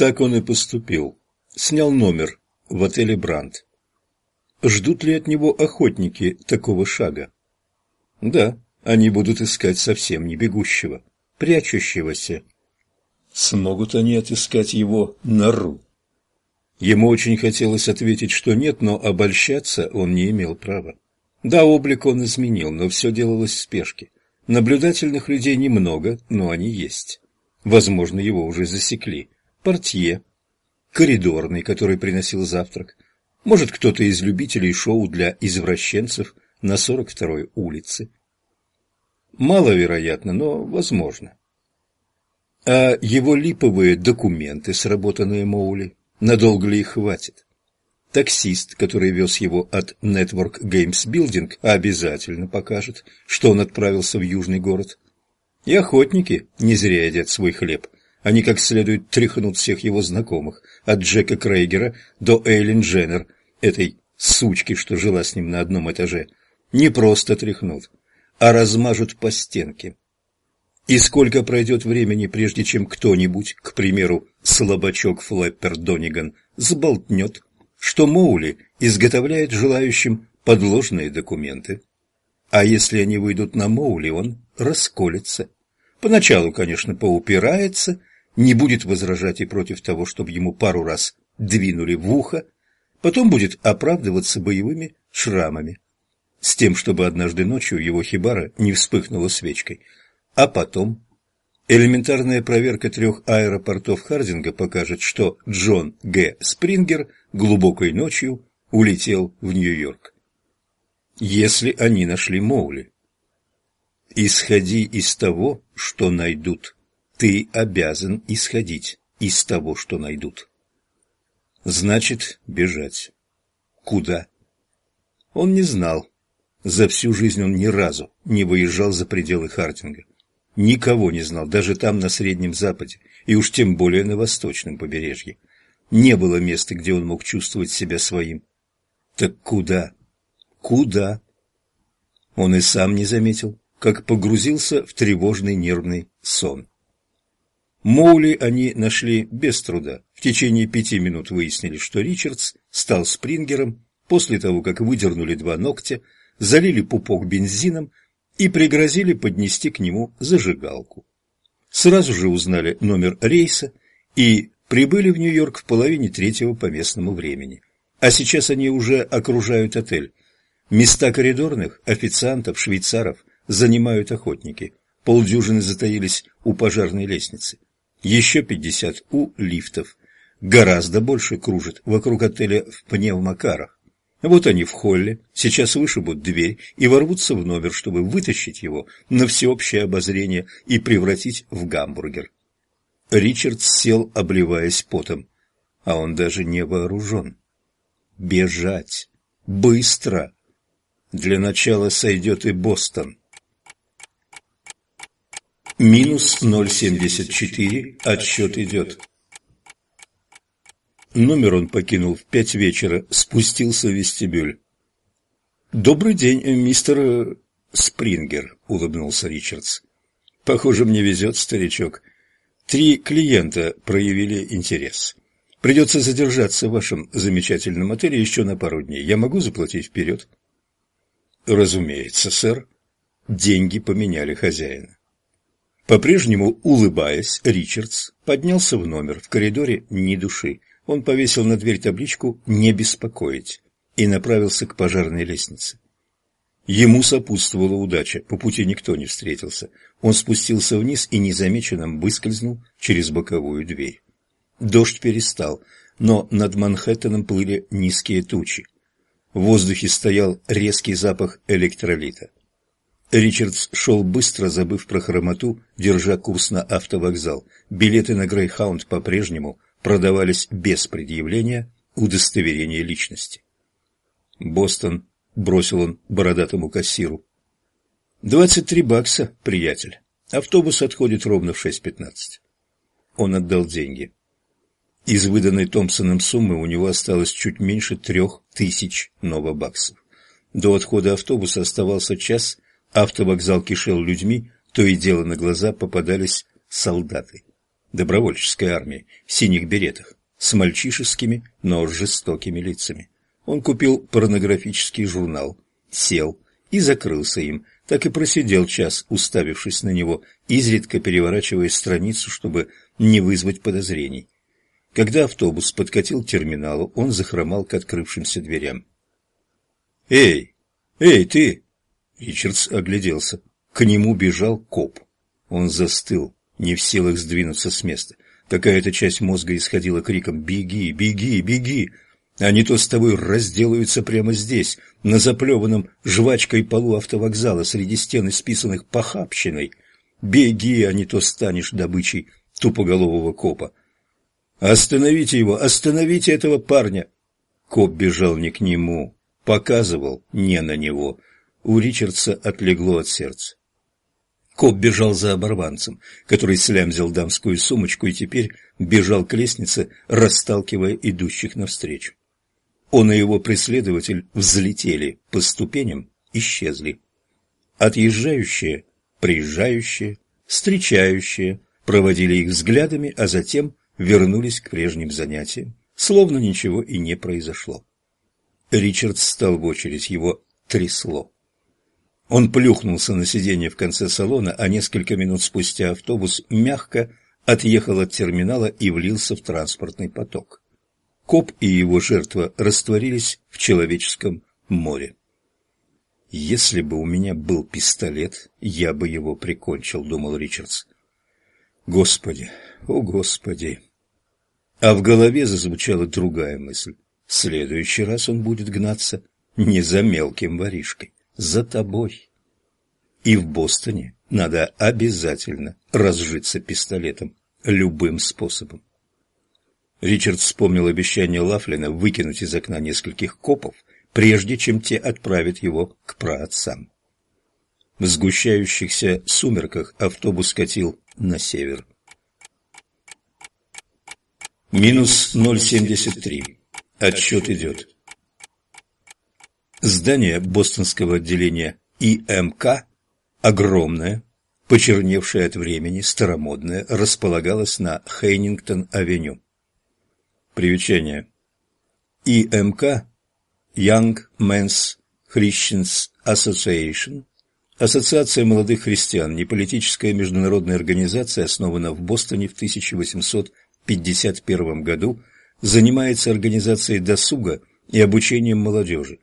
Так он и поступил. Снял номер в отеле «Бранд». Ждут ли от него охотники такого шага? Да, они будут искать совсем не бегущего, прячущегося. Смогут они отыскать его нору? Ему очень хотелось ответить, что нет, но обольщаться он не имел права. Да, облик он изменил, но все делалось в спешке. Наблюдательных людей немного, но они есть. Возможно, его уже засекли. Портье, коридорный, который приносил завтрак. Может, кто-то из любителей шоу для извращенцев на 42-й улице. Маловероятно, но возможно. А его липовые документы, сработанные Моули, надолго ли их хватит? Таксист, который вез его от Network Games Building, обязательно покажет, что он отправился в южный город. И охотники не зря едят свой хлеб. Они как следует тряхнут всех его знакомых, от Джека Крейгера до Эйлин Дженнер, этой сучки, что жила с ним на одном этаже. Не просто тряхнут, а размажут по стенке. И сколько пройдет времени, прежде чем кто-нибудь, к примеру, слабачок Флэппер Дониган, сболтнет, что Моули изготовляет желающим подложные документы. А если они выйдут на Моули, он расколется. Поначалу, конечно, поупирается, не будет возражать и против того, чтобы ему пару раз двинули в ухо, потом будет оправдываться боевыми шрамами с тем, чтобы однажды ночью его хибара не вспыхнула свечкой. А потом элементарная проверка трех аэропортов Хардинга покажет, что Джон Г. Спрингер глубокой ночью улетел в Нью-Йорк. Если они нашли Моули. Исходи из того, что найдут. Ты обязан исходить из того, что найдут. Значит, бежать. Куда? Он не знал. За всю жизнь он ни разу не выезжал за пределы Хартинга. Никого не знал, даже там, на Среднем Западе, и уж тем более на Восточном побережье. Не было места, где он мог чувствовать себя своим. Так куда? Куда? Он и сам не заметил, как погрузился в тревожный нервный сон. Моули они нашли без труда. В течение пяти минут выяснили, что Ричардс стал спрингером после того, как выдернули два ногтя, залили пупок бензином и пригрозили поднести к нему зажигалку. Сразу же узнали номер рейса и прибыли в Нью-Йорк в половине третьего по местному времени. А сейчас они уже окружают отель. Места коридорных, официантов, швейцаров занимают охотники. Полдюжины затаились у пожарной лестницы. Еще пятьдесят у лифтов. Гораздо больше кружит вокруг отеля в пневмокарах. Вот они в холле, сейчас вышибут дверь и ворвутся в номер, чтобы вытащить его на всеобщее обозрение и превратить в гамбургер. Ричард сел, обливаясь потом, а он даже не вооружен. Бежать! Быстро! Для начала сойдет и Бостон. Минус 0,74, отсчет идет. Номер он покинул в пять вечера, спустился в вестибюль. «Добрый день, мистер Спрингер», — улыбнулся Ричардс. «Похоже, мне везет, старичок. Три клиента проявили интерес. Придется задержаться в вашем замечательном отеле еще на пару дней. Я могу заплатить вперед?» «Разумеется, сэр. Деньги поменяли хозяина». По-прежнему улыбаясь, Ричардс поднялся в номер. В коридоре ни души он повесил на дверь табличку «Не беспокоить» и направился к пожарной лестнице. Ему сопутствовала удача, по пути никто не встретился. Он спустился вниз и незамеченным выскользнул через боковую дверь. Дождь перестал, но над Манхэттеном плыли низкие тучи. В воздухе стоял резкий запах электролита. Ричардс шел быстро, забыв про хромоту, держа курс на автовокзал. Билеты на Грейхаунд по-прежнему продавались без предъявления удостоверения личности. «Бостон», — бросил он бородатому кассиру. «Двадцать три бакса, приятель. Автобус отходит ровно в шесть пятнадцать». Он отдал деньги. Из выданной Томпсоном суммы у него осталось чуть меньше трех тысяч новобаксов. До отхода автобуса оставался час, автовокзал кишел людьми, то и дело на глаза попадались солдаты. добровольческой армии, в синих беретах, с мальчишескими, но жестокими лицами. Он купил порнографический журнал, сел и закрылся им, так и просидел час, уставившись на него, изредка переворачивая страницу, чтобы не вызвать подозрений. Когда автобус подкатил к терминалу, он захромал к открывшимся дверям. «Эй! Эй, ты!» Ричардс огляделся. К нему бежал коп. Он застыл, не в силах сдвинуться с места. Какая-то часть мозга исходила криком «Беги! Беги! Беги!» Не то с тобой разделаются прямо здесь, на заплеванном жвачкой полу автовокзала среди стен, исписанных похабщиной. Беги, а не то станешь добычей тупоголового копа. «Остановите его! Остановите этого парня!» Коп бежал не к нему, показывал не на него. У Ричардса отлегло от сердца. Коп бежал за оборванцем, который слямзил дамскую сумочку и теперь бежал к лестнице, расталкивая идущих навстречу. Он и его преследователь взлетели по ступеням, исчезли. Отъезжающие, приезжающие, встречающие проводили их взглядами, а затем вернулись к прежним занятиям, словно ничего и не произошло. Ричард встал в очередь, его трясло. Он плюхнулся на сиденье в конце салона, а несколько минут спустя автобус мягко отъехал от терминала и влился в транспортный поток. Коп и его жертва растворились в человеческом море. «Если бы у меня был пистолет, я бы его прикончил», — думал Ричардс. «Господи, о Господи!» А в голове зазвучала другая мысль. В следующий раз он будет гнаться не за мелким воришкой, за тобой. И в Бостоне надо обязательно разжиться пистолетом любым способом. Ричард вспомнил обещание Лафлина выкинуть из окна нескольких копов, прежде чем те отправят его к праотцам. В сгущающихся сумерках автобус катил на север. Минус 0,73. Отсчет идет. Здание бостонского отделения ИМК, огромное, почерневшее от времени, старомодное, располагалось на Хейнингтон-авеню. Примечание. ИМК Young Men's Christians Association Ассоциация молодых христиан, неполитическая международная организация, основана в Бостоне в 1851 году, занимается организацией досуга и обучением молодежи,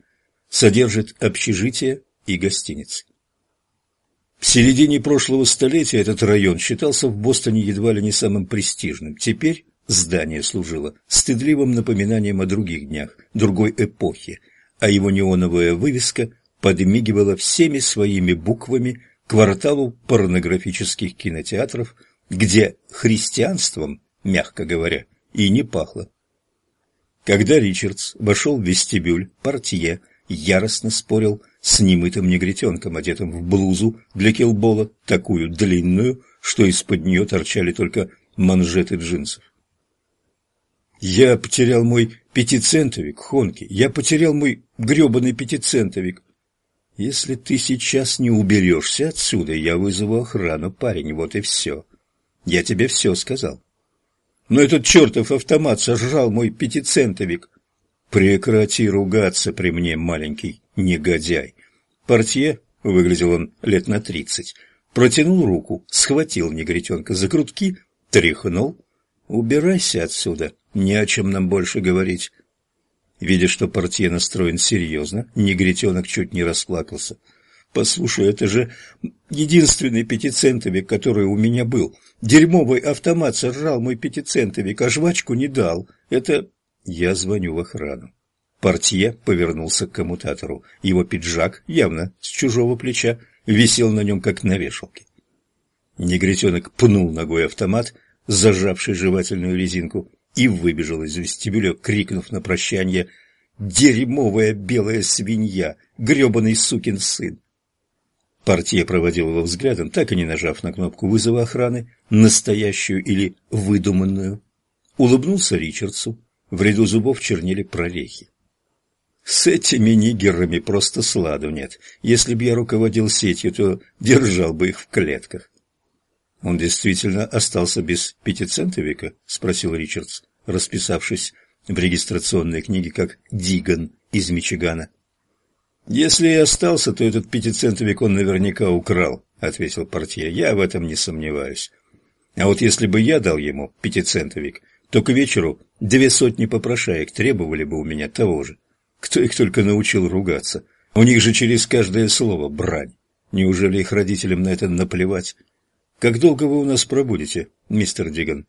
содержит общежития и гостиницы. В середине прошлого столетия этот район считался в Бостоне едва ли не самым престижным. Теперь здание служило стыдливым напоминанием о других днях, другой эпохи, а его неоновая вывеска подмигивала всеми своими буквами кварталу порнографических кинотеатров, где христианством, мягко говоря, и не пахло. Когда Ричардс вошел в вестибюль, портье яростно спорил с немытым негритенком, одетым в блузу для килбола, такую длинную, что из-под нее торчали только манжеты джинсов. «Я потерял мой пятицентовик, Хонки, я потерял мой гребаный пятицентовик. Если ты сейчас не уберешься отсюда, я вызову охрану, парень, вот и все. Я тебе все сказал». «Но этот чертов автомат сожрал мой пятицентовик». «Прекрати ругаться при мне, маленький негодяй. Портье, выглядел он лет на тридцать, протянул руку, схватил негритенка за грудки, тряхнул. «Убирайся отсюда, не о чем нам больше говорить». Видя, что портье настроен серьезно, негритенок чуть не расплакался. «Послушай, это же единственный пятицентовик, который у меня был. Дерьмовый автомат сожрал мой пятицентовик, а жвачку не дал. Это...» Я звоню в охрану. Портье повернулся к коммутатору. Его пиджак, явно с чужого плеча, висел на нем, как на вешалке. Негритенок пнул ногой автомат, зажавший жевательную резинку, и выбежал из вестибюля, крикнув на прощание «Дерьмовая белая свинья! грёбаный сукин сын!» Портье проводил его взглядом, так и не нажав на кнопку вызова охраны, настоящую или выдуманную. Улыбнулся Ричардсу. В ряду зубов чернели прорехи. С этими нигерами просто сладу нет. Если б я руководил сетью, то держал бы их в клетках. «Он действительно остался без пятицентовика?» – спросил Ричардс, расписавшись в регистрационной книге как Диган из Мичигана. «Если и остался, то этот пятицентовик он наверняка украл», — ответил портье. «Я в этом не сомневаюсь. А вот если бы я дал ему пятицентовик, то к вечеру две сотни попрошаек требовали бы у меня того же. Кто их только научил ругаться? У них же через каждое слово брань. Неужели их родителям на это наплевать? Как долго вы у нас пробудете, мистер Диган?»